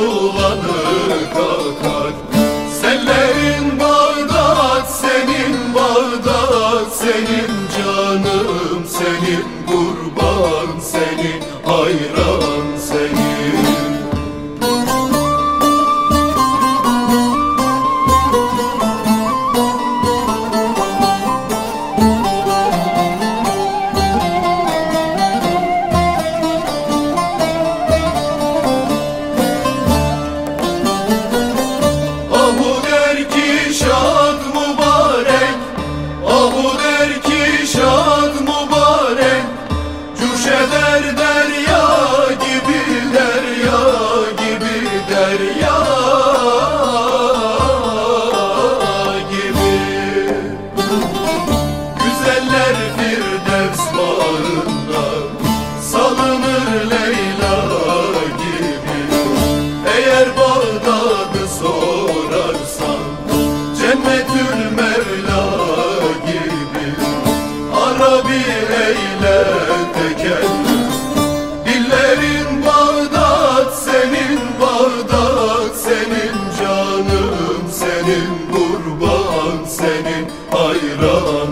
dumanı kalkar. Sellerin Bağdat senin Bağdat senin canım senin bu gider derya gibi derya gibi derya gibi. Güzeller Firdevs bağrında salınır Leyla gibi. Eğer Bağdat'ı sorarsan cennetül Mevla gibi. Arabi eyle teker kurbanım senin kurban senin hayran